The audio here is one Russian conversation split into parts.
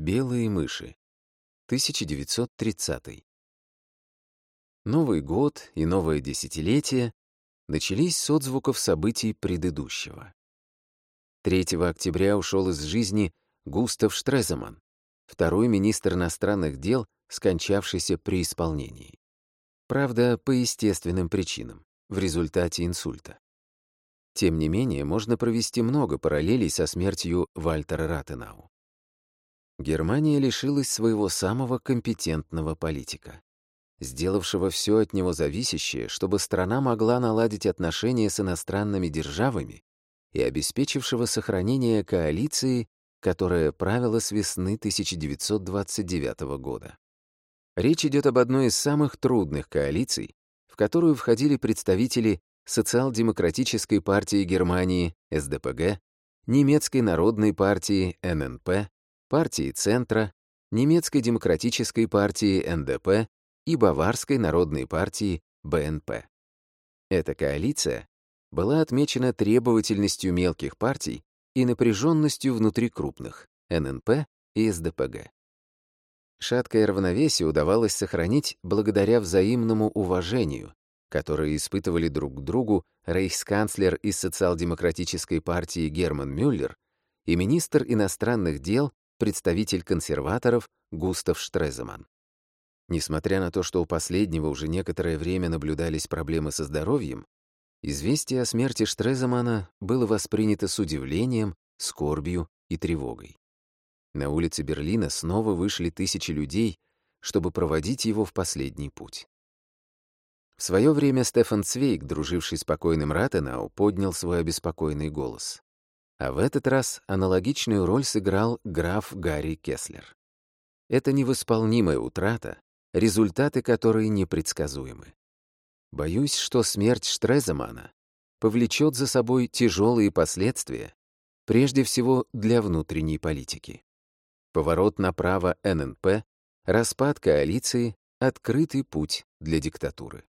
Белые мыши. 1930. Новый год и новое десятилетие начались с отзвуков событий предыдущего. 3 октября ушел из жизни Густав Штреземан, второй министр иностранных дел, скончавшийся при исполнении. Правда, по естественным причинам, в результате инсульта. Тем не менее, можно провести много параллелей со смертью Вальтера Ратенау. Германия лишилась своего самого компетентного политика, сделавшего все от него зависящее, чтобы страна могла наладить отношения с иностранными державами и обеспечившего сохранение коалиции, которая правила с весны 1929 года. Речь идет об одной из самых трудных коалиций, в которую входили представители Социал-демократической партии Германии, СДПГ, немецкой народной партии, ННП, партии Центра, немецкой демократической партии НДП и баварской народной партии БНП. Эта коалиция была отмечена требовательностью мелких партий и напряженностью внутри крупных ННП и СДПГ. Шаткое равновесие удавалось сохранить благодаря взаимному уважению, которое испытывали друг к другу рейхсканцлер из социал-демократической партии Герман Мюллер и министр иностранных дел представитель консерваторов Густав Штреземан. Несмотря на то, что у последнего уже некоторое время наблюдались проблемы со здоровьем, известие о смерти Штреземана было воспринято с удивлением, скорбью и тревогой. На улице Берлина снова вышли тысячи людей, чтобы проводить его в последний путь. В свое время Стефан Цвейк, друживший с покойным Ратенау, поднял свой обеспокоенный голос. А в этот раз аналогичную роль сыграл граф Гарри Кеслер. Это невосполнимая утрата, результаты которой непредсказуемы. Боюсь, что смерть Штреземана повлечет за собой тяжелые последствия, прежде всего для внутренней политики. Поворот направо ННП, распад коалиции, открытый путь для диктатуры.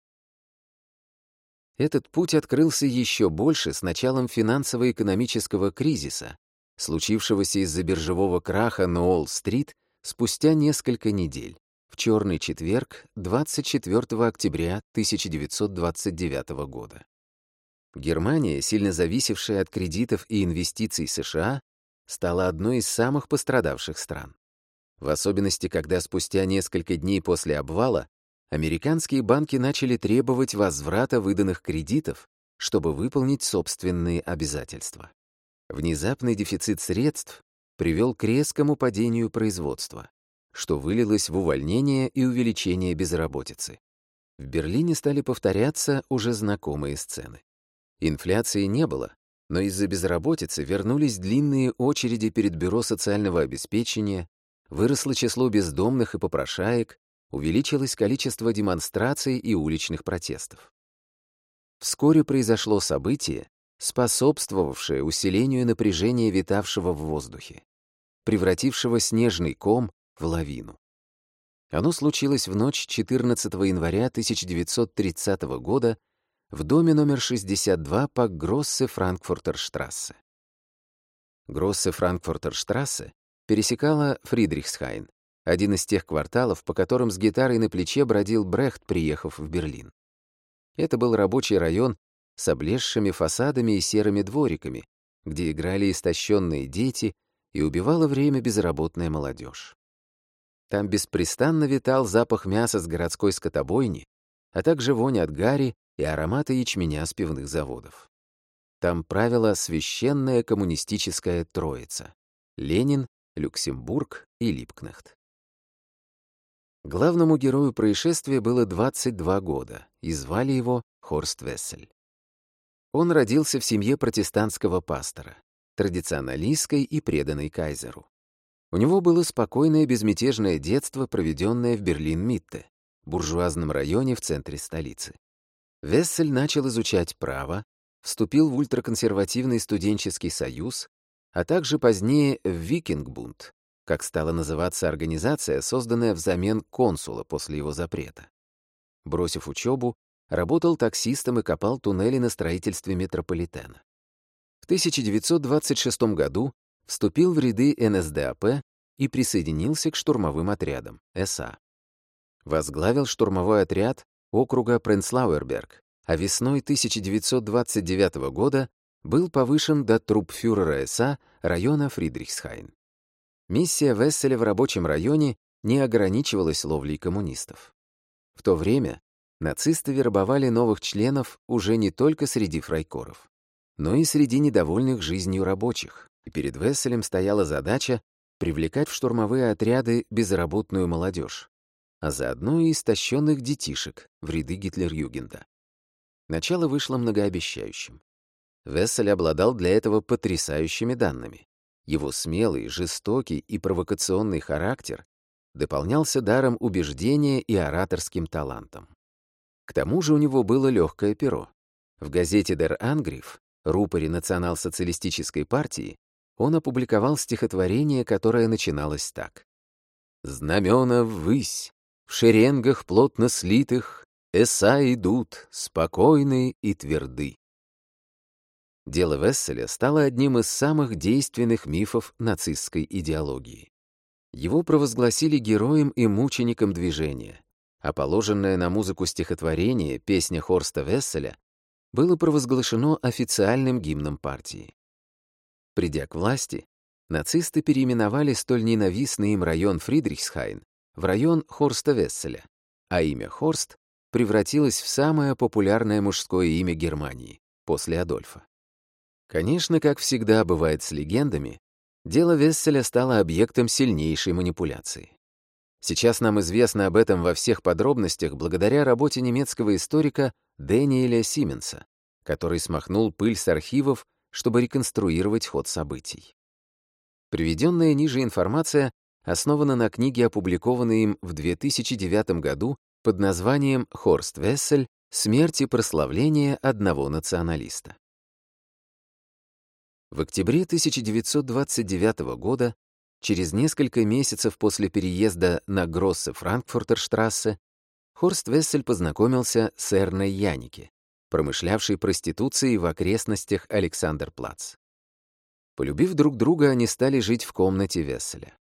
Этот путь открылся еще больше с началом финансово-экономического кризиса, случившегося из-за биржевого краха на Уолл-стрит спустя несколько недель, в черный четверг 24 октября 1929 года. Германия, сильно зависевшая от кредитов и инвестиций США, стала одной из самых пострадавших стран. В особенности, когда спустя несколько дней после обвала американские банки начали требовать возврата выданных кредитов, чтобы выполнить собственные обязательства. Внезапный дефицит средств привел к резкому падению производства, что вылилось в увольнение и увеличение безработицы. В Берлине стали повторяться уже знакомые сцены. Инфляции не было, но из-за безработицы вернулись длинные очереди перед Бюро социального обеспечения, выросло число бездомных и попрошаек, увеличилось количество демонстраций и уличных протестов. Вскоре произошло событие, способствовавшее усилению напряжения витавшего в воздухе, превратившего снежный ком в лавину. Оно случилось в ночь 14 января 1930 года в доме номер 62 по Гроссе-Франкфуртерштрассе. Гроссе-Франкфуртерштрассе пересекала Фридрихсхайн, один из тех кварталов, по которым с гитарой на плече бродил Брехт, приехав в Берлин. Это был рабочий район с облезшими фасадами и серыми двориками, где играли истощенные дети и убивало время безработная молодежь. Там беспрестанно витал запах мяса с городской скотобойни, а также вонь от гари и ароматы ячменя с пивных заводов. Там правила священная коммунистическая троица — Ленин, Люксембург и Липкнехт. Главному герою происшествия было 22 года, и звали его Хорст Вессель. Он родился в семье протестантского пастора, традиционалистской и преданной кайзеру. У него было спокойное безмятежное детство, проведенное в Берлин-Митте, буржуазном районе в центре столицы. Вессель начал изучать право, вступил в ультраконсервативный студенческий союз, а также позднее в Викингбунд, как стала называться организация, созданная взамен консула после его запрета. Бросив учебу, работал таксистом и копал туннели на строительстве метрополитена. В 1926 году вступил в ряды НСДАП и присоединился к штурмовым отрядам СА. Возглавил штурмовой отряд округа Пренслауэрберг, а весной 1929 года был повышен до трубфюрера СА района Фридрихсхайн. Миссия Весселя в рабочем районе не ограничивалась ловлей коммунистов. В то время нацисты вербовали новых членов уже не только среди фрайкоров, но и среди недовольных жизнью рабочих, и перед Весселем стояла задача привлекать в штурмовые отряды безработную молодежь, а заодно и истощенных детишек в ряды Гитлерюгенда. Начало вышло многообещающим. Вессель обладал для этого потрясающими данными. Его смелый, жестокий и провокационный характер дополнялся даром убеждения и ораторским талантом. К тому же у него было легкое перо. В газете «Дер Ангриф», рупоре национал-социалистической партии, он опубликовал стихотворение, которое начиналось так. «Знамена ввысь, в шеренгах плотно слитых, Эса идут, спокойны и тверды. Дело Весселя стало одним из самых действенных мифов нацистской идеологии. Его провозгласили героем и мучеником движения, а положенное на музыку стихотворение «Песня Хорста Весселя» было провозглашено официальным гимном партии. Придя к власти, нацисты переименовали столь ненавистный им район Фридрихсхайн в район Хорста Весселя, а имя Хорст превратилось в самое популярное мужское имя Германии после Адольфа. Конечно, как всегда бывает с легендами, дело Весселя стало объектом сильнейшей манипуляции. Сейчас нам известно об этом во всех подробностях благодаря работе немецкого историка Дэниеля Сименса, который смахнул пыль с архивов, чтобы реконструировать ход событий. Приведенная ниже информация основана на книге, опубликованной им в 2009 году под названием «Хорст Вессель. Смерть и прославление одного националиста». В октябре 1929 года, через несколько месяцев после переезда на Гроссе-Франкфуртерштрассе, Хорст Вессель познакомился с Эрной Янике, промышлявшей проституцией в окрестностях Александр-Плац. Полюбив друг друга, они стали жить в комнате Весселя.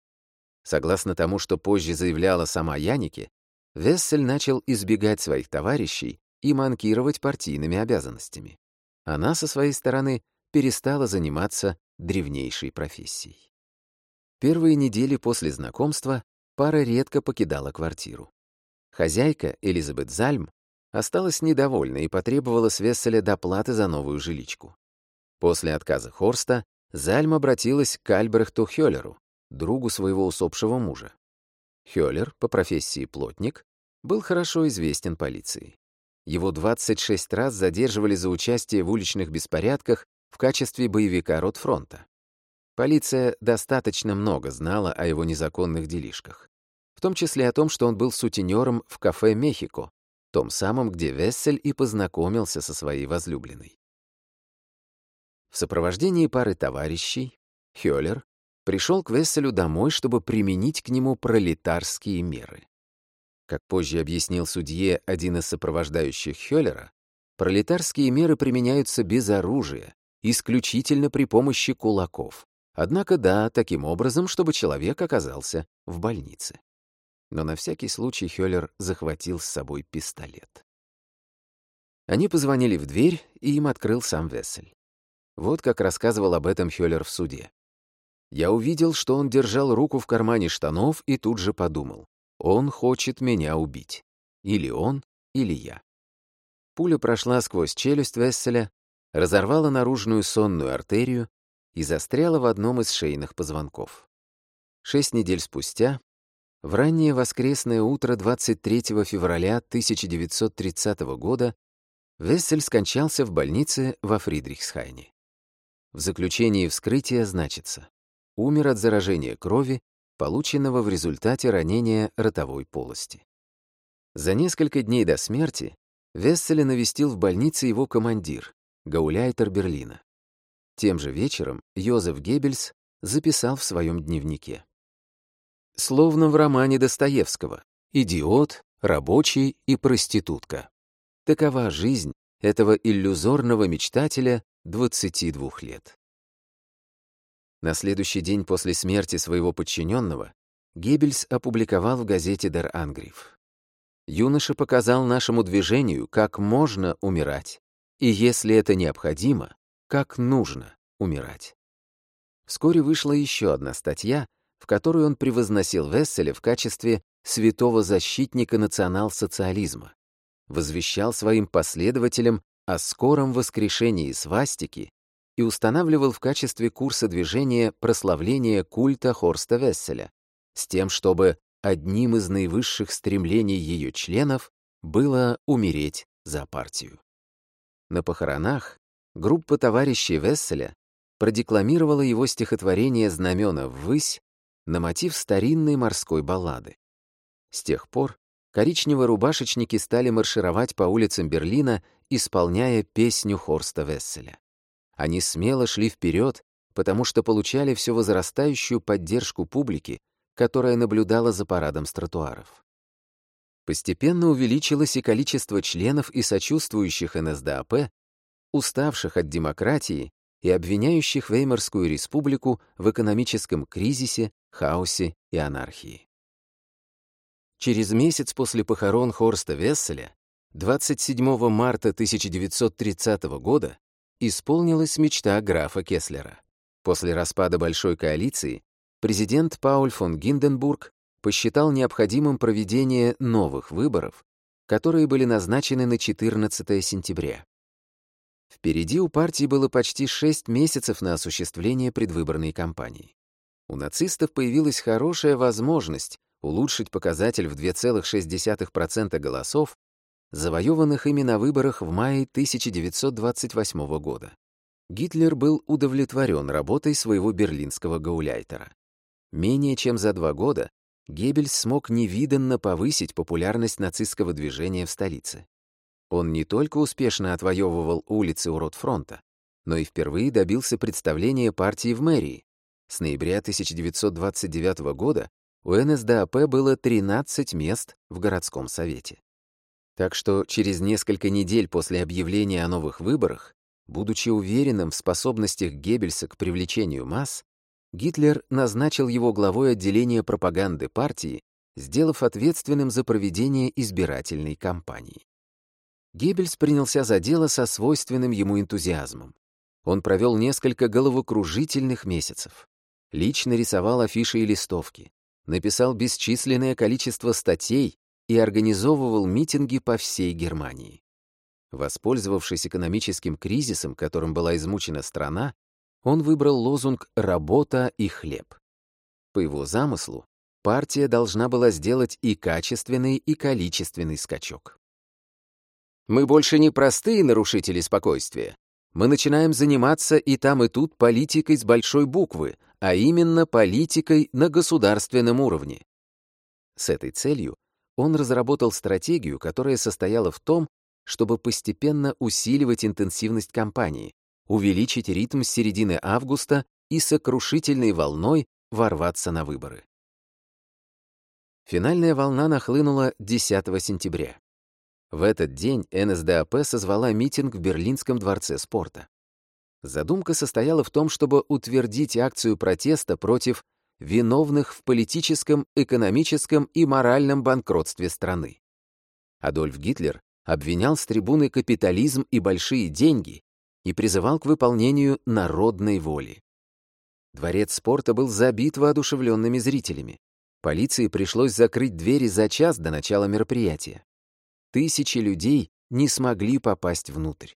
Согласно тому, что позже заявляла сама Янике, Вессель начал избегать своих товарищей и манкировать партийными обязанностями. Она, со своей стороны, перестала заниматься древнейшей профессией. Первые недели после знакомства пара редко покидала квартиру. Хозяйка, Элизабет Зальм, осталась недовольна и потребовала с Весселя доплаты за новую жиличку. После отказа Хорста Зальм обратилась к Альбрехту Хёллеру, другу своего усопшего мужа. Хёллер, по профессии плотник, был хорошо известен полиции. Его 26 раз задерживали за участие в уличных беспорядках в качестве боевика Ротфронта. Полиция достаточно много знала о его незаконных делишках. В том числе о том, что он был сутенером в кафе «Мехико», том самом, где Вессель и познакомился со своей возлюбленной. В сопровождении пары товарищей Хёллер пришел к Весселю домой, чтобы применить к нему пролетарские меры. Как позже объяснил судье один из сопровождающих Хёллера, пролетарские меры применяются без оружия, исключительно при помощи кулаков. Однако да, таким образом, чтобы человек оказался в больнице. Но на всякий случай Хёллер захватил с собой пистолет. Они позвонили в дверь, и им открыл сам Вессель. Вот как рассказывал об этом Хёллер в суде. Я увидел, что он держал руку в кармане штанов и тут же подумал. Он хочет меня убить. Или он, или я. Пуля прошла сквозь челюсть Весселя, разорвала наружную сонную артерию и застряла в одном из шейных позвонков. Шесть недель спустя, в раннее воскресное утро 23 февраля 1930 года, Вессель скончался в больнице во Фридрихсхайне. В заключении вскрытия значится «Умер от заражения крови, полученного в результате ранения ротовой полости». За несколько дней до смерти Весселя навестил в больнице его командир, Гауляйтер Берлина. Тем же вечером Йозеф Геббельс записал в своем дневнике. Словно в романе Достоевского «Идиот, рабочий и проститутка». Такова жизнь этого иллюзорного мечтателя 22 лет. На следующий день после смерти своего подчиненного Геббельс опубликовал в газете «Дер Ангриф». Юноша показал нашему движению, как можно умирать и, если это необходимо, как нужно умирать. Вскоре вышла еще одна статья, в которой он превозносил Весселя в качестве святого защитника национал-социализма, возвещал своим последователям о скором воскрешении свастики и устанавливал в качестве курса движения прославление культа Хорста Весселя, с тем, чтобы одним из наивысших стремлений ее членов было умереть за партию. На похоронах группа товарищей Весселя продекламировала его стихотворение «Знамена ввысь» на мотив старинной морской баллады. С тех пор коричнево-рубашечники стали маршировать по улицам Берлина, исполняя песню Хорста Весселя. Они смело шли вперед, потому что получали все возрастающую поддержку публики, которая наблюдала за парадом с тротуаров. Постепенно увеличилось и количество членов и сочувствующих НСДАП, уставших от демократии и обвиняющих Веймарскую республику в экономическом кризисе, хаосе и анархии. Через месяц после похорон Хорста Весселя, 27 марта 1930 года, исполнилась мечта графа Кеслера. После распада Большой коалиции президент Пауль фон Гинденбург посчитал необходимым проведение новых выборов, которые были назначены на 14 сентября. Впереди у партии было почти 6 месяцев на осуществление предвыборной кампании. У нацистов появилась хорошая возможность улучшить показатель в 2,6% голосов, завоеванных ими на выборах в мае 1928 года. Гитлер был удовлетворен работой своего берлинского гауляйтера. Менее чем за два года Геббельс смог невиданно повысить популярность нацистского движения в столице. Он не только успешно отвоевывал улицы у Ротфронта, но и впервые добился представления партии в мэрии. С ноября 1929 года у НСДАП было 13 мест в городском совете. Так что через несколько недель после объявления о новых выборах, будучи уверенным в способностях Геббельса к привлечению масс, Гитлер назначил его главой отделения пропаганды партии, сделав ответственным за проведение избирательной кампании. Геббельс принялся за дело со свойственным ему энтузиазмом. Он провел несколько головокружительных месяцев. Лично рисовал афиши и листовки, написал бесчисленное количество статей и организовывал митинги по всей Германии. Воспользовавшись экономическим кризисом, которым была измучена страна, он выбрал лозунг «Работа и хлеб». По его замыслу, партия должна была сделать и качественный, и количественный скачок. Мы больше не простые нарушители спокойствия. Мы начинаем заниматься и там, и тут политикой с большой буквы, а именно политикой на государственном уровне. С этой целью он разработал стратегию, которая состояла в том, чтобы постепенно усиливать интенсивность кампании, увеличить ритм с середины августа и сокрушительной волной ворваться на выборы. Финальная волна нахлынула 10 сентября. В этот день НСДАП созвала митинг в Берлинском дворце спорта. Задумка состояла в том, чтобы утвердить акцию протеста против виновных в политическом, экономическом и моральном банкротстве страны. Адольф Гитлер обвинял с трибуны капитализм и большие деньги и призывал к выполнению народной воли. Дворец спорта был забит воодушевленными зрителями. Полиции пришлось закрыть двери за час до начала мероприятия. Тысячи людей не смогли попасть внутрь.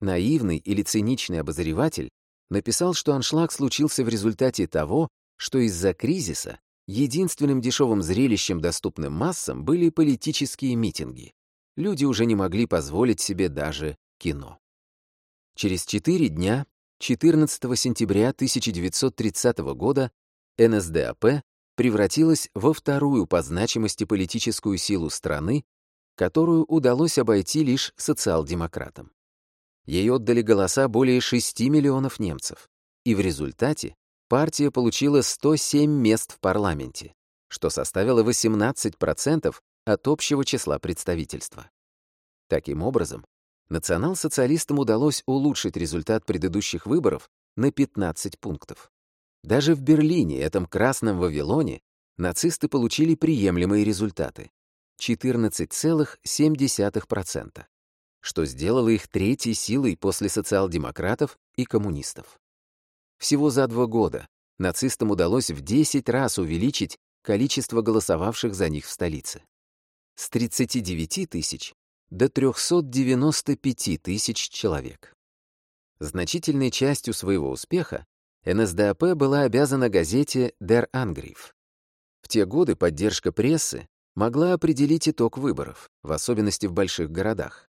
Наивный или циничный обозреватель написал, что аншлаг случился в результате того, что из-за кризиса единственным дешевым зрелищем, доступным массам, были политические митинги. Люди уже не могли позволить себе даже кино. Через четыре дня, 14 сентября 1930 года, НСДАП превратилась во вторую по значимости политическую силу страны, которую удалось обойти лишь социал-демократам. Ей отдали голоса более 6 миллионов немцев, и в результате партия получила 107 мест в парламенте, что составило 18% от общего числа представительства. Таким образом, национал-социалистам удалось улучшить результат предыдущих выборов на 15 пунктов. Даже в Берлине, этом красном Вавилоне, нацисты получили приемлемые результаты — 14,7%, что сделало их третьей силой после социал-демократов и коммунистов. Всего за два года нацистам удалось в 10 раз увеличить количество голосовавших за них в столице. С 39 тысяч до 395 тысяч человек. Значительной частью своего успеха НСДАП была обязана газете «Der Angriff». В те годы поддержка прессы могла определить итог выборов, в особенности в больших городах.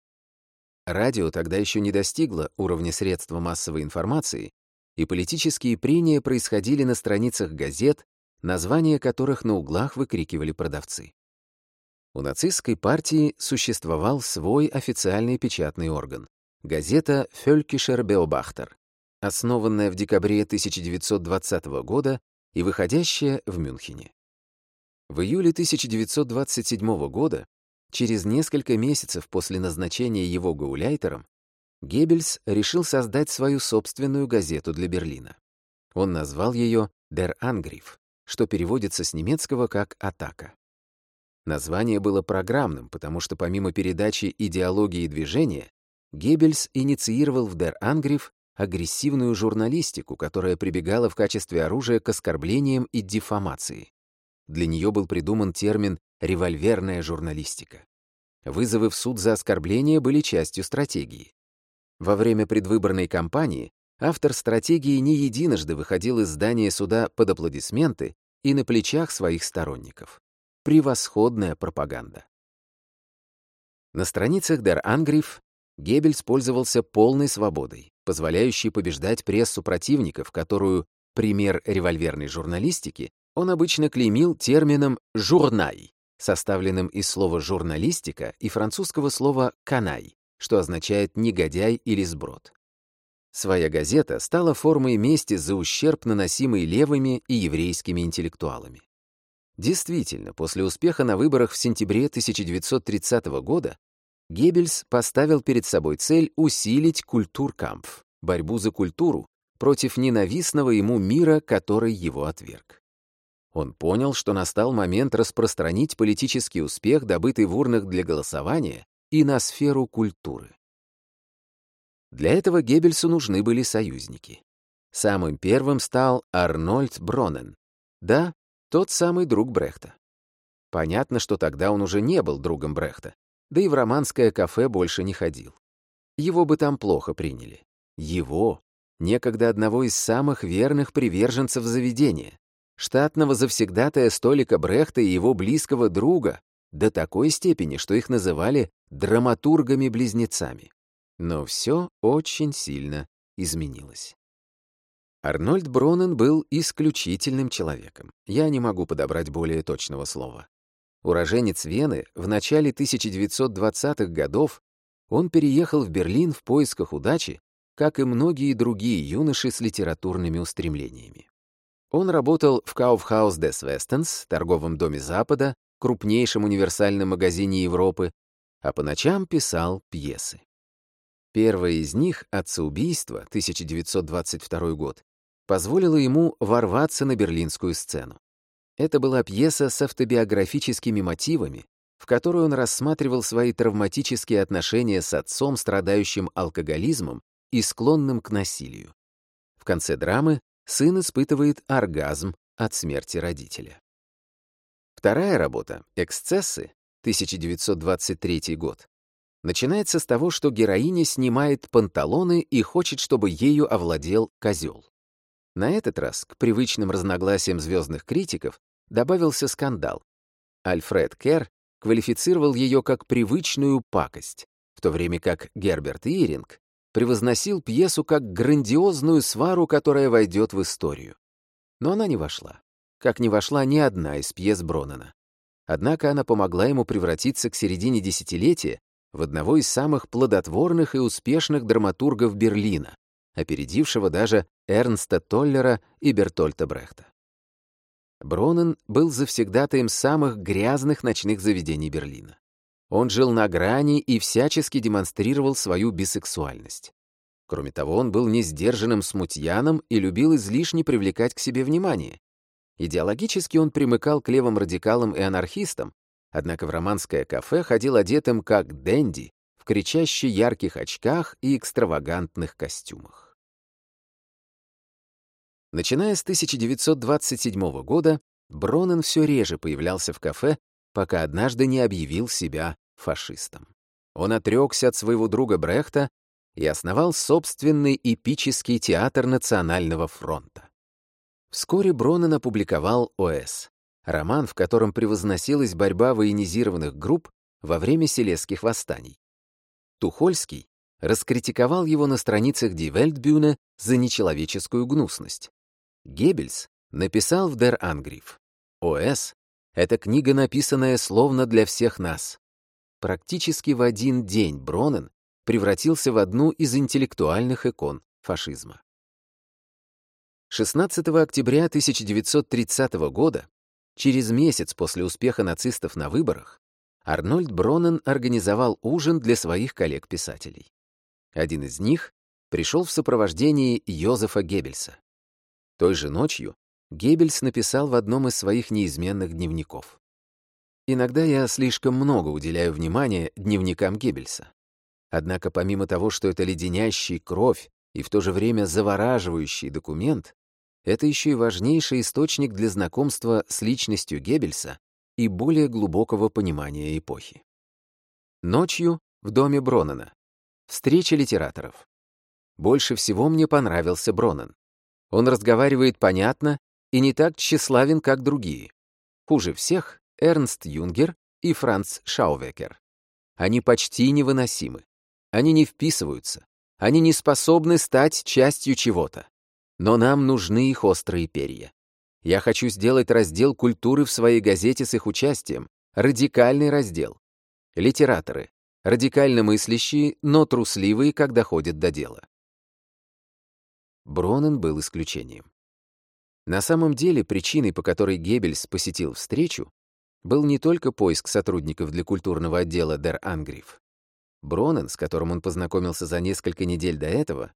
Радио тогда еще не достигло уровня средства массовой информации, и политические прения происходили на страницах газет, названия которых на углах выкрикивали продавцы. У нацистской партии существовал свой официальный печатный орган — газета «Фелькишер Беобахтер», основанная в декабре 1920 года и выходящая в Мюнхене. В июле 1927 года, через несколько месяцев после назначения его гауляйтером, Геббельс решил создать свою собственную газету для Берлина. Он назвал ее «Der Angriff», что переводится с немецкого как «атака». Название было программным, потому что помимо передачи идеологии движения, Геббельс инициировал в Дер Ангриф агрессивную журналистику, которая прибегала в качестве оружия к оскорблениям и дефамации. Для нее был придуман термин «револьверная журналистика». Вызовы в суд за оскорбления были частью стратегии. Во время предвыборной кампании автор стратегии не единожды выходил из здания суда под аплодисменты и на плечах своих сторонников. Превосходная пропаганда. На страницах Der Ангриф» Геббельс пользовался полной свободой, позволяющей побеждать прессу противников, которую, пример револьверной журналистики, он обычно клеймил термином «журнай», составленным из слова «журналистика» и французского слова «канай», что означает «негодяй» или «сброд». Своя газета стала формой мести за ущерб, наносимый левыми и еврейскими интеллектуалами. Действительно, после успеха на выборах в сентябре 1930 года Геббельс поставил перед собой цель усилить культуркампф, борьбу за культуру, против ненавистного ему мира, который его отверг. Он понял, что настал момент распространить политический успех, добытый в урнах для голосования, и на сферу культуры. Для этого Геббельсу нужны были союзники. Самым первым стал Арнольд Бронен. Да, тот самый друг Брехта. Понятно, что тогда он уже не был другом Брехта, да и в романское кафе больше не ходил. Его бы там плохо приняли. Его, некогда одного из самых верных приверженцев заведения, штатного завсегдатая столика Брехта и его близкого друга, до такой степени, что их называли драматургами-близнецами. Но все очень сильно изменилось. Арнольд Бронен был исключительным человеком. Я не могу подобрать более точного слова. Уроженец Вены в начале 1920-х годов он переехал в Берлин в поисках удачи, как и многие другие юноши с литературными устремлениями. Он работал в Kaufhaus des Westens, торговом доме Запада, крупнейшем универсальном магазине Европы, а по ночам писал пьесы. Первая из них «Отцеубийство» 1922 год позволила ему ворваться на берлинскую сцену. Это была пьеса с автобиографическими мотивами, в которой он рассматривал свои травматические отношения с отцом, страдающим алкоголизмом и склонным к насилию. В конце драмы сын испытывает оргазм от смерти родителя. Вторая работа «Эксцессы» 1923 год начинается с того, что героиня снимает панталоны и хочет, чтобы ею овладел козел. На этот раз к привычным разногласиям звездных критиков добавился скандал. Альфред Керр квалифицировал ее как привычную пакость, в то время как Герберт Иринг превозносил пьесу как грандиозную свару, которая войдет в историю. Но она не вошла, как не вошла ни одна из пьес Бронана. Однако она помогла ему превратиться к середине десятилетия в одного из самых плодотворных и успешных драматургов Берлина, опередившего даже Эрнста Толлера и Бертольта Брехта. Бронен был завсегдатаем самых грязных ночных заведений Берлина. Он жил на грани и всячески демонстрировал свою бисексуальность. Кроме того, он был несдержанным смутьяном и любил излишне привлекать к себе внимание. Идеологически он примыкал к левым радикалам и анархистам, однако в романское кафе ходил одетым как денди в кричаще ярких очках и экстравагантных костюмах. Начиная с 1927 года, Бронен все реже появлялся в кафе, пока однажды не объявил себя фашистом. Он отрекся от своего друга Брехта и основал собственный эпический театр Национального фронта. Вскоре Бронен опубликовал «ОС» — роман, в котором превозносилась борьба военизированных групп во время селезских восстаний, Тухольский раскритиковал его на страницах Die Weltbühne за нечеловеческую гнусность. Геббельс написал в Der Angriff. ОС — это книга, написанная словно для всех нас. Практически в один день Бронен превратился в одну из интеллектуальных икон фашизма. 16 октября 1930 года, через месяц после успеха нацистов на выборах, Арнольд Бронен организовал ужин для своих коллег-писателей. Один из них пришел в сопровождении Йозефа Геббельса. Той же ночью Геббельс написал в одном из своих неизменных дневников. «Иногда я слишком много уделяю внимания дневникам Геббельса. Однако помимо того, что это леденящий кровь и в то же время завораживающий документ, это еще и важнейший источник для знакомства с личностью Геббельса и более глубокого понимания эпохи. Ночью в доме Бронена. Встреча литераторов. Больше всего мне понравился Бронен. Он разговаривает понятно и не так тщеславен, как другие. Хуже всех Эрнст Юнгер и Франц Шаувекер. Они почти невыносимы. Они не вписываются. Они не способны стать частью чего-то. Но нам нужны их острые перья. Я хочу сделать раздел культуры в своей газете с их участием. Радикальный раздел. Литераторы. Радикально мыслящие, но трусливые, когда ходят до дела. Бронен был исключением. На самом деле причиной, по которой Геббельс посетил встречу, был не только поиск сотрудников для культурного отдела Дер Ангриф. Бронен, с которым он познакомился за несколько недель до этого,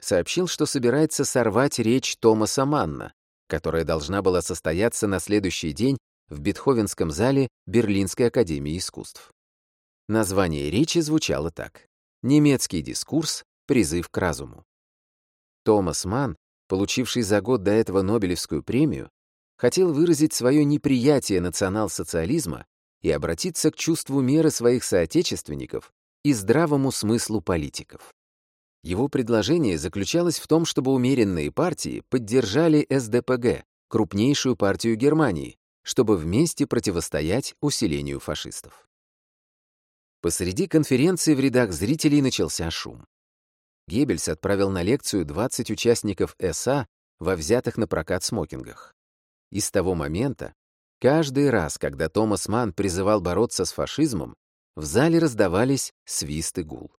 сообщил, что собирается сорвать речь Томаса Манна, которая должна была состояться на следующий день в Бетховенском зале Берлинской академии искусств. Название речи звучало так. «Немецкий дискурс. Призыв к разуму». Томас Манн, получивший за год до этого Нобелевскую премию, хотел выразить свое неприятие национал-социализма и обратиться к чувству меры своих соотечественников и здравому смыслу политиков. Его предложение заключалось в том, чтобы умеренные партии поддержали СДПГ, крупнейшую партию Германии, чтобы вместе противостоять усилению фашистов. Посреди конференции в рядах зрителей начался шум. Геббельс отправил на лекцию 20 участников СА во взятых на прокат смокингах. И с того момента, каждый раз, когда Томас Манн призывал бороться с фашизмом, в зале раздавались свист и гул.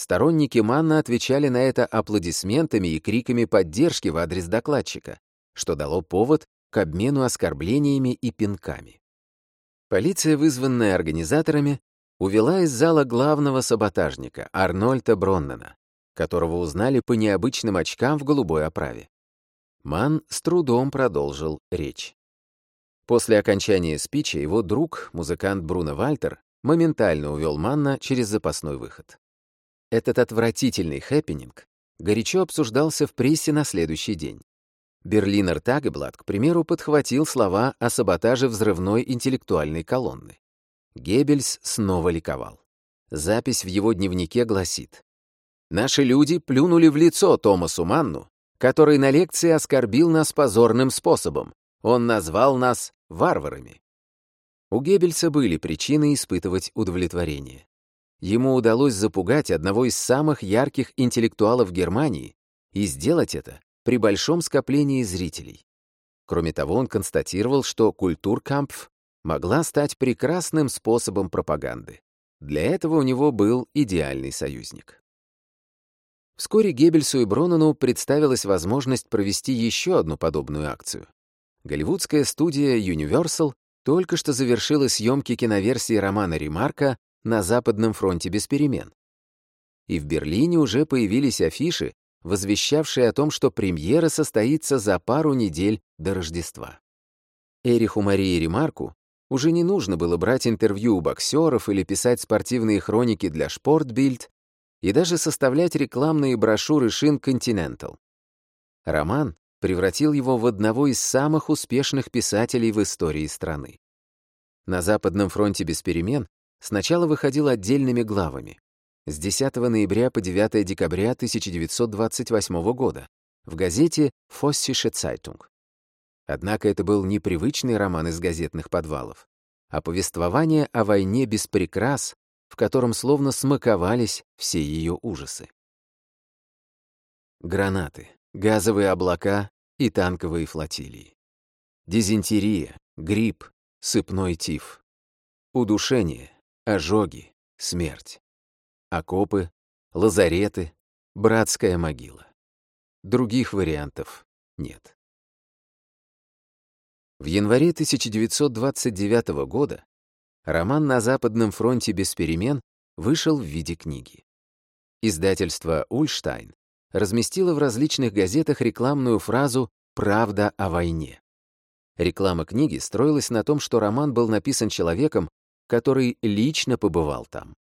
Сторонники Манна отвечали на это аплодисментами и криками поддержки в адрес докладчика, что дало повод к обмену оскорблениями и пинками. Полиция, вызванная организаторами, увела из зала главного саботажника Арнольда Броннена, которого узнали по необычным очкам в голубой оправе. Манн с трудом продолжил речь. После окончания спича его друг, музыкант Бруно Вальтер, моментально увел Манна через запасной выход. Этот отвратительный хеппенинг горячо обсуждался в прессе на следующий день. Берлинер Тагеблат, к примеру, подхватил слова о саботаже взрывной интеллектуальной колонны. Геббельс снова ликовал. Запись в его дневнике гласит. «Наши люди плюнули в лицо Томасу Манну, который на лекции оскорбил нас позорным способом. Он назвал нас варварами». У Геббельса были причины испытывать удовлетворение. Ему удалось запугать одного из самых ярких интеллектуалов Германии и сделать это при большом скоплении зрителей. Кроме того, он констатировал, что культуркампф могла стать прекрасным способом пропаганды. Для этого у него был идеальный союзник. Вскоре Геббельсу и Бронену представилась возможность провести еще одну подобную акцию. Голливудская студия Universal только что завершила съемки киноверсии романа Ремарка на Западном фронте без перемен. И в Берлине уже появились афиши, возвещавшие о том, что премьера состоится за пару недель до Рождества. Эриху Марии Ремарку уже не нужно было брать интервью у боксеров или писать спортивные хроники для Sportbild и даже составлять рекламные брошюры Шин Continental. Роман превратил его в одного из самых успешных писателей в истории страны. На Западном фронте без перемен Сначала выходил отдельными главами. С 10 ноября по 9 декабря 1928 года в газете «Фоссише Цайтунг». Однако это был не привычный роман из газетных подвалов, а повествование о войне без прикрас, в котором словно смаковались все ее ужасы. Гранаты, газовые облака и танковые флотилии. Дизентерия, грипп, сыпной тиф. Удушение, ожоги, смерть. Окопы, лазареты, братская могила. Других вариантов нет. В январе 1929 года роман «На Западном фронте без перемен» вышел в виде книги. Издательство «Ульштайн» разместило в различных газетах рекламную фразу «Правда о войне». Реклама книги строилась на том, что роман был написан человеком, который лично побывал там.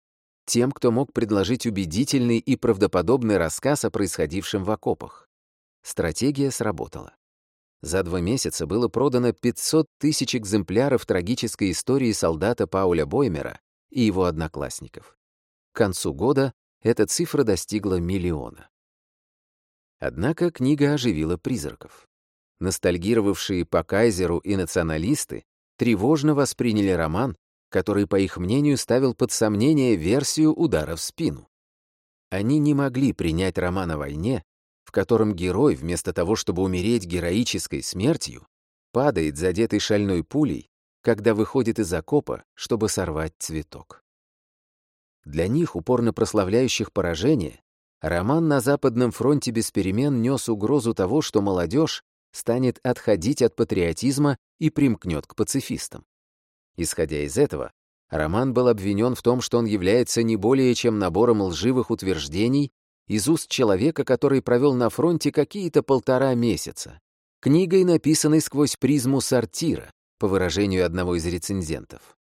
Тем, кто мог предложить убедительный и правдоподобный рассказ о происходившем в окопах. Стратегия сработала. За два месяца было продано 500 тысяч экземпляров трагической истории солдата Пауля Боймера и его одноклассников. К концу года эта цифра достигла миллиона. Однако книга оживила призраков. Ностальгировавшие по Кайзеру и националисты тревожно восприняли роман который, по их мнению, ставил под сомнение версию удара в спину. Они не могли принять роман о войне, в котором герой, вместо того, чтобы умереть героической смертью, падает, задетый шальной пулей, когда выходит из окопа, чтобы сорвать цветок. Для них, упорно прославляющих поражение, роман на Западном фронте без перемен нес угрозу того, что молодежь станет отходить от патриотизма и примкнет к пацифистам. Исходя из этого, Роман был обвинен в том, что он является не более чем набором лживых утверждений из уст человека, который провел на фронте какие-то полтора месяца. Книгой, написанной сквозь призму сортира, по выражению одного из рецензентов.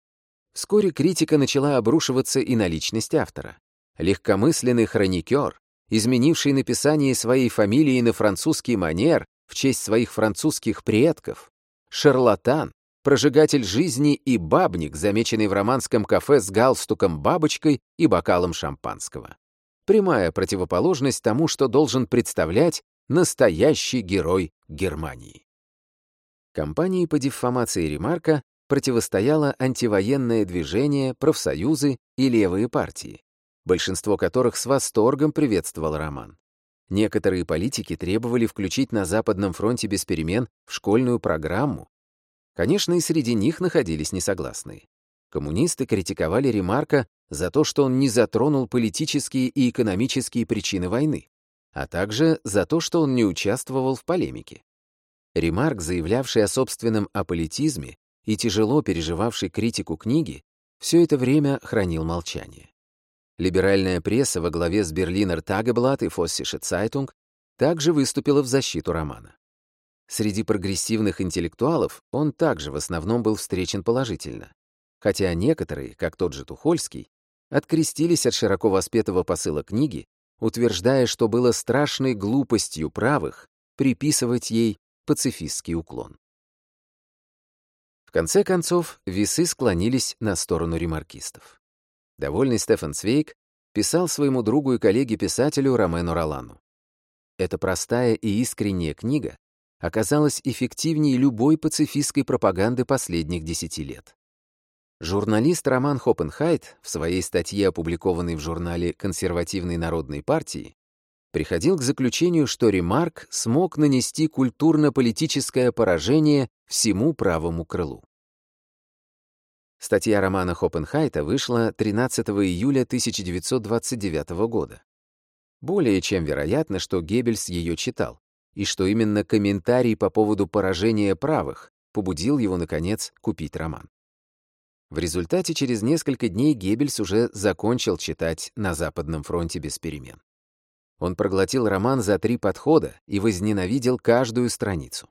Вскоре критика начала обрушиваться и на личность автора. Легкомысленный хроникер, изменивший написание своей фамилии на французский манер в честь своих французских предков, шарлатан, прожигатель жизни и бабник, замеченный в романском кафе с галстуком бабочкой и бокалом шампанского. Прямая противоположность тому, что должен представлять настоящий герой Германии. Компании по дефамации Ремарка противостояло антивоенное движение, профсоюзы и левые партии, большинство которых с восторгом приветствовал роман. Некоторые политики требовали включить на Западном фронте без перемен в школьную программу Конечно, и среди них находились несогласные. Коммунисты критиковали Ремарка за то, что он не затронул политические и экономические причины войны, а также за то, что он не участвовал в полемике. Ремарк, заявлявший о собственном аполитизме и тяжело переживавший критику книги, все это время хранил молчание. Либеральная пресса во главе с Берлинер Тагеблатт и Фоссише Цайтунг также выступила в защиту романа. Среди прогрессивных интеллектуалов он также в основном был встречен положительно, хотя некоторые, как тот же Тухольский, открестились от широко воспетого посыла книги, утверждая, что было страшной глупостью правых приписывать ей пацифистский уклон. В конце концов, весы склонились на сторону ремаркистов. Довольный Стефан Цвейк писал своему другу и коллеге-писателю Ромену Ролану. «Это простая и искренняя книга оказалась эффективнее любой пацифистской пропаганды последних десяти лет. Журналист Роман Хопенхайт в своей статье, опубликованной в журнале «Консервативной народной партии», приходил к заключению, что Ремарк смог нанести культурно-политическое поражение всему правому крылу. Статья Романа Хопенхайта вышла 13 июля 1929 года. Более чем вероятно, что Геббельс ее читал, и что именно комментарий по поводу поражения правых побудил его, наконец, купить роман. В результате через несколько дней Геббельс уже закончил читать «На Западном фронте без перемен». Он проглотил роман за три подхода и возненавидел каждую страницу.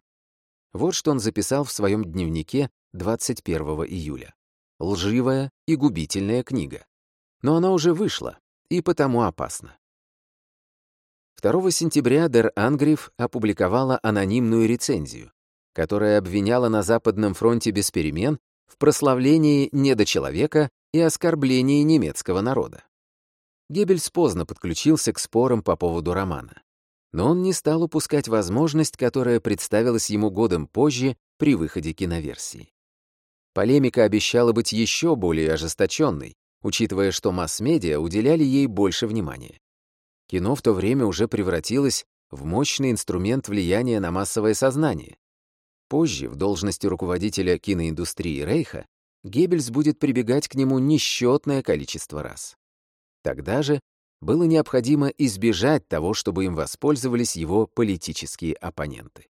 Вот что он записал в своем дневнике 21 июля. Лживая и губительная книга. Но она уже вышла, и потому опасна. 2 сентября Дер Ангриф опубликовала анонимную рецензию, которая обвиняла на Западном фронте без перемен в прославлении недочеловека и оскорблении немецкого народа. Геббельс поздно подключился к спорам по поводу романа. Но он не стал упускать возможность, которая представилась ему годом позже при выходе киноверсии. Полемика обещала быть еще более ожесточенной, учитывая, что масс-медиа уделяли ей больше внимания кино в то время уже превратилось в мощный инструмент влияния на массовое сознание. Позже, в должности руководителя киноиндустрии Рейха, Геббельс будет прибегать к нему несчетное количество раз. Тогда же было необходимо избежать того, чтобы им воспользовались его политические оппоненты.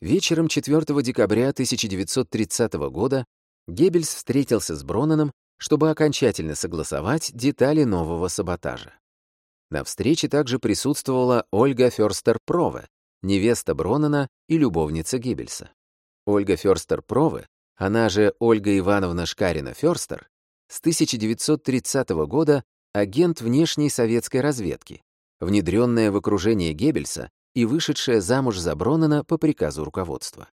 Вечером 4 декабря 1930 года Геббельс встретился с Бронаном, чтобы окончательно согласовать детали нового саботажа. На встрече также присутствовала Ольга Фёрстер-Прове, невеста Бронена и любовница Гиббельса. Ольга Фёрстер-Прове, она же Ольга Ивановна Шкарина-Фёрстер, с 1930 года агент внешней советской разведки, внедренная в окружение Геббельса и вышедшая замуж за Бронена по приказу руководства.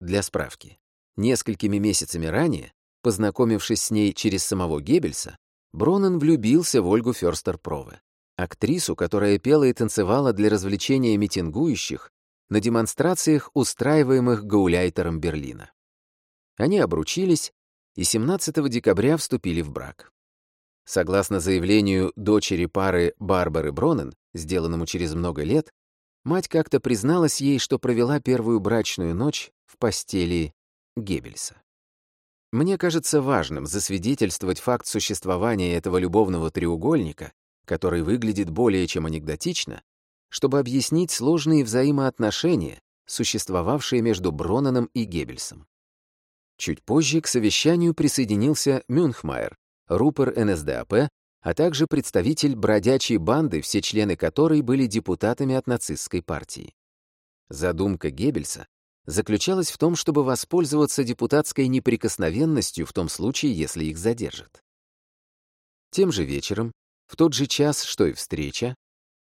Для справки. Несколькими месяцами ранее, познакомившись с ней через самого Геббельса, Бронен влюбился в Ольгу Фёрстер-Прове. Актрису, которая пела и танцевала для развлечения митингующих на демонстрациях, устраиваемых гауляйтером Берлина. Они обручились и 17 декабря вступили в брак. Согласно заявлению дочери пары Барбары Бронен, сделанному через много лет, мать как-то призналась ей, что провела первую брачную ночь в постели Геббельса. Мне кажется важным засвидетельствовать факт существования этого любовного треугольника который выглядит более чем анекдотично, чтобы объяснить сложные взаимоотношения, существовавшие между Бронаном и Геббельсом. Чуть позже к совещанию присоединился Мюнхмайер, рупор НСДАП, а также представитель бродячей банды, все члены которой были депутатами от нацистской партии. Задумка Геббельса заключалась в том, чтобы воспользоваться депутатской неприкосновенностью в том случае, если их задержат. Тем же вечером в тот же час, что и встреча,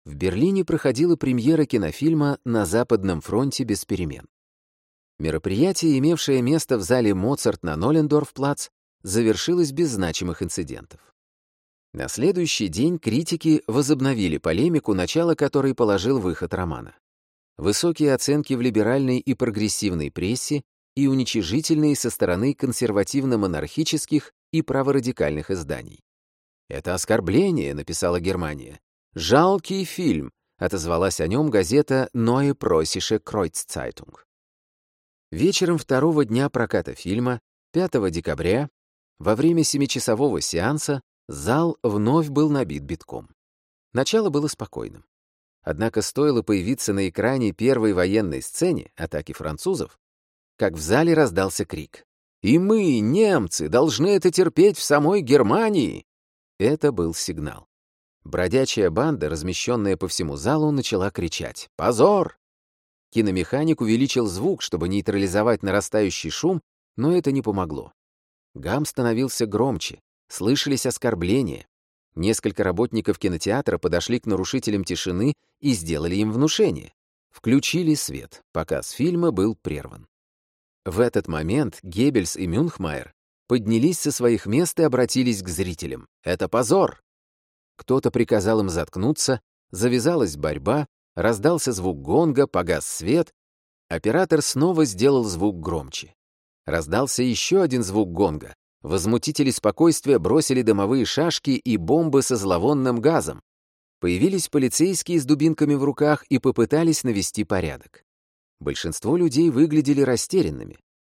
в Берлине проходила премьера кинофильма «На Западном фронте без перемен». Мероприятие, имевшее место в зале «Моцарт» на Ноллендорф-плац, завершилось без значимых инцидентов. На следующий день критики возобновили полемику, начало которой положил выход романа. Высокие оценки в либеральной и прогрессивной прессе и уничижительные со стороны консервативно-монархических и праворадикальных изданий. «Это оскорбление», — написала Германия. «Жалкий фильм», — отозвалась о нем газета «Neue Preußische Kreuzzeitung». Вечером второго дня проката фильма, 5 декабря, во время семичасового сеанса, зал вновь был набит битком. Начало было спокойным. Однако стоило появиться на экране первой военной сцене атаки французов, как в зале раздался крик. «И мы, немцы, должны это терпеть в самой Германии!» Это был сигнал. Бродячая банда, размещенная по всему залу, начала кричать «Позор!». Киномеханик увеличил звук, чтобы нейтрализовать нарастающий шум, но это не помогло. Гам становился громче, слышались оскорбления. Несколько работников кинотеатра подошли к нарушителям тишины и сделали им внушение. Включили свет, показ фильма был прерван. В этот момент Геббельс и Мюнхмайер поднялись со своих мест и обратились к зрителям. «Это позор!» Кто-то приказал им заткнуться, завязалась борьба, раздался звук гонга, погас свет. Оператор снова сделал звук громче. Раздался еще один звук гонга. Возмутители спокойствия бросили дымовые шашки и бомбы со зловонным газом. Появились полицейские с дубинками в руках и попытались навести порядок. Большинство людей выглядели растерянными.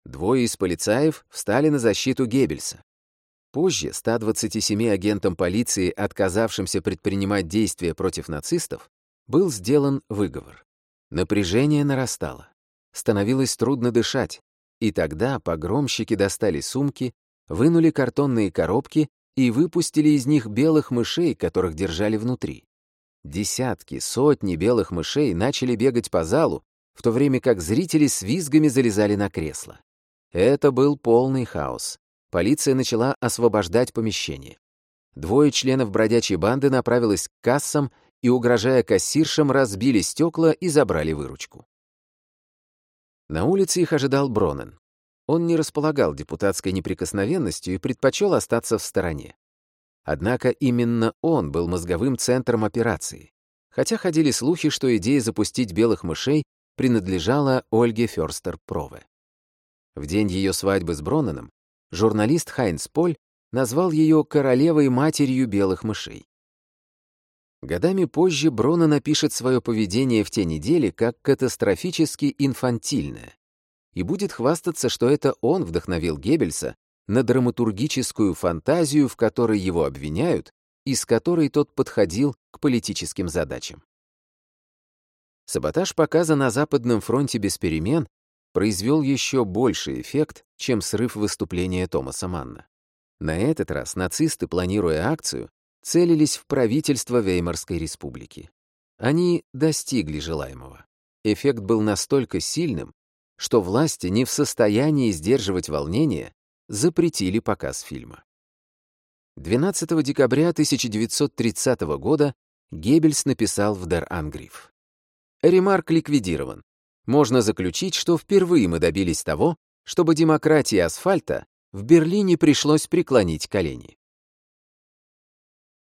Двое из полицаев встали на защиту Геббельса. Позже 127 агентам полиции, отказавшимся предпринимать действия против нацистов, был сделан выговор. Напряжение нарастало. Становилось трудно дышать, и тогда погромщики достали сумки, вынули картонные коробки и выпустили из них белых мышей, которых держали внутри. Десятки, сотни белых мышей начали бегать по залу, в то время как зрители с визгами залезали на кресло. Это был полный хаос. Полиция начала освобождать помещение. Двое членов бродячей банды направились к кассам и, угрожая кассиршам, разбили стекла и забрали выручку. На улице их ожидал Бронен. Он не располагал депутатской неприкосновенностью и предпочел остаться в стороне. Однако именно он был мозговым центром операции, хотя ходили слухи, что идея запустить белых мышей принадлежала Ольге Фёрстер-Прове. В день ее свадьбы с Бронаном журналист Хайнс Поль назвал ее королевой-матерью белых мышей. Годами позже Брона напишет свое поведение в те недели как катастрофически инфантильное и будет хвастаться, что это он вдохновил Геббельса на драматургическую фантазию, в которой его обвиняют, и с которой тот подходил к политическим задачам. Саботаж показа на Западном фронте без перемен произвел еще больший эффект, чем срыв выступления Томаса Манна. На этот раз нацисты, планируя акцию, целились в правительство Веймарской республики. Они достигли желаемого. Эффект был настолько сильным, что власти не в состоянии сдерживать волнение, запретили показ фильма. 12 декабря 1930 года Геббельс написал в Дер Ангриф. «Ремарк ликвидирован можно заключить, что впервые мы добились того, чтобы демократии асфальта в Берлине пришлось преклонить колени.